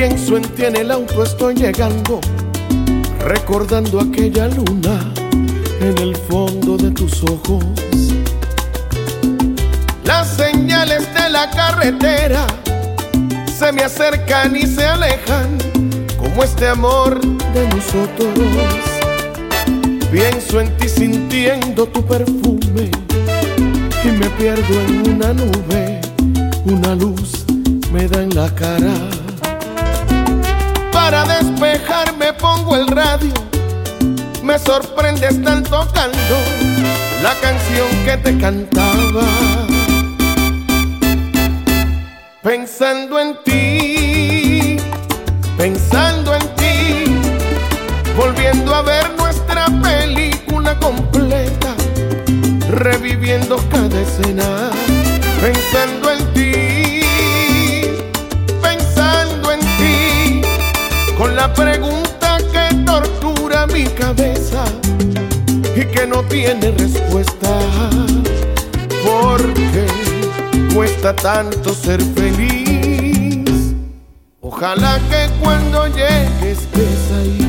Pienso en ti en el auto, estoy llegando, recordando aquella luna en el fondo de tus ojos. Las señales de la carretera se me acercan y se alejan, como este amor de nosotros. Pienso en ti sintiendo tu perfume y me pierdo en una nube, una luz me da en la cara. Para despejarme pongo el radio, me sorprende estar tocando la canción que te cantaba. Pensando en ti, pensando en ti, volviendo a ver nuestra película completa, reviviendo cada escena, pensando en ti, que no tiene respuesta. ¿Por qué cuesta tanto ser feliz? Ojalá que cuando llegues estés ahí.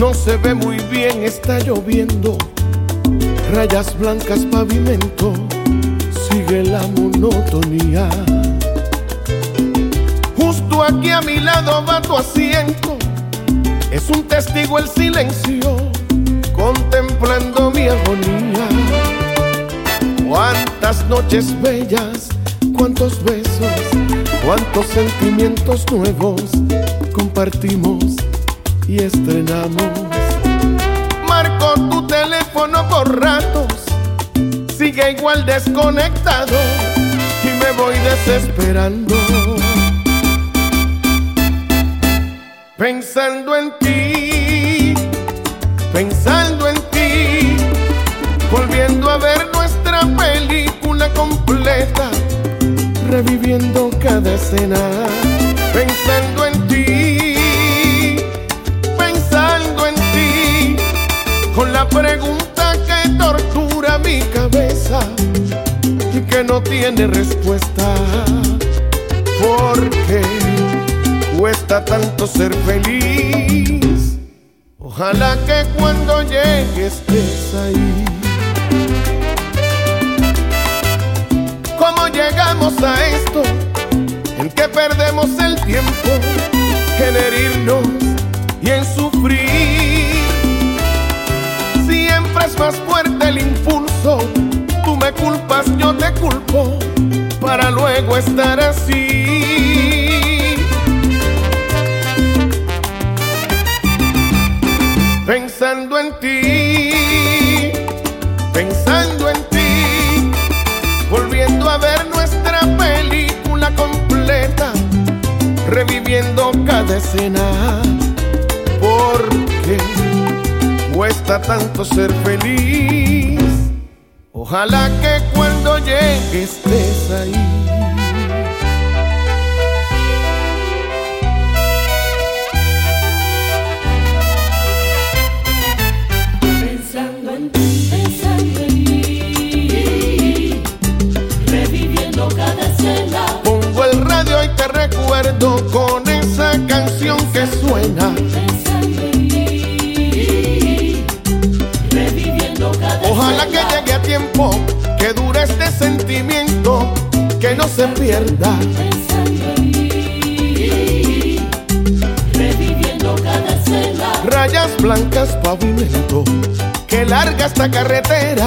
No se ve muy bien, está lloviendo. Rayas blancas, pavimento, sigue la monotonía. Aquí a mi lado va tu asiento. Es un testigo el silencio, contemplando mi agonía. Cuántas noches bellas, cuántos besos, cuántos sentimientos nuevos compartimos y estrenamos. Marco tu teléfono por ratos, sigue igual desconectado y me voy desesperando. Pensando en ti, pensando en ti, volviendo a ver nuestra película completa, reviviendo cada escena. Pensando en ti, pensando en ti, con la pregunta que tortura mi cabeza y que no tiene respuesta. ¿Por qué cuesta tanto ser feliz? Ojalá que cuando llegue estés ahí. ¿Cómo llegamos a esto? En que perdemos el tiempo en herirnos y en sufrir. Siempre es más fuerte el impulso. Tú me culpas, yo te culpo, para luego estar así. Pensando en ti, pensando en ti, volviendo a ver nuestra película completa, reviviendo cada escena. Porque cuesta tanto ser feliz. Ojalá que cuando llegue estés ahí. Sentimiento, que no se pierda. Rayas blancas, pavimento, que larga esta carretera.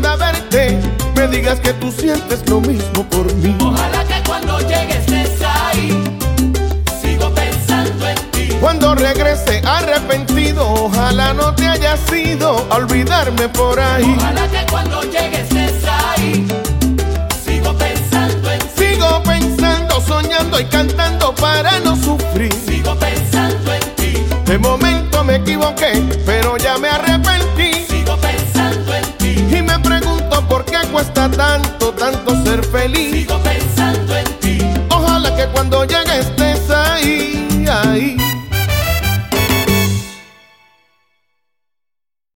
Pueda verte, me digas que tú sientes lo mismo por mí. Ojalá que cuando llegues estés ahí. Sigo pensando en ti. Cuando regrese arrepentido, ojalá no te hayas ido a olvidarme por ahí. Ojalá que cuando llegues estés ahí. Sigo pensando en ti. Sigo pensando, soñando y cantando para no sufrir. Sigo pensando en ti. De momento me equivoqué, pero ya me arrepentí. tanto, tanto ser feliz. Sigo pensando en ti. Ojalá que cuando llegue estés ahí, ahí.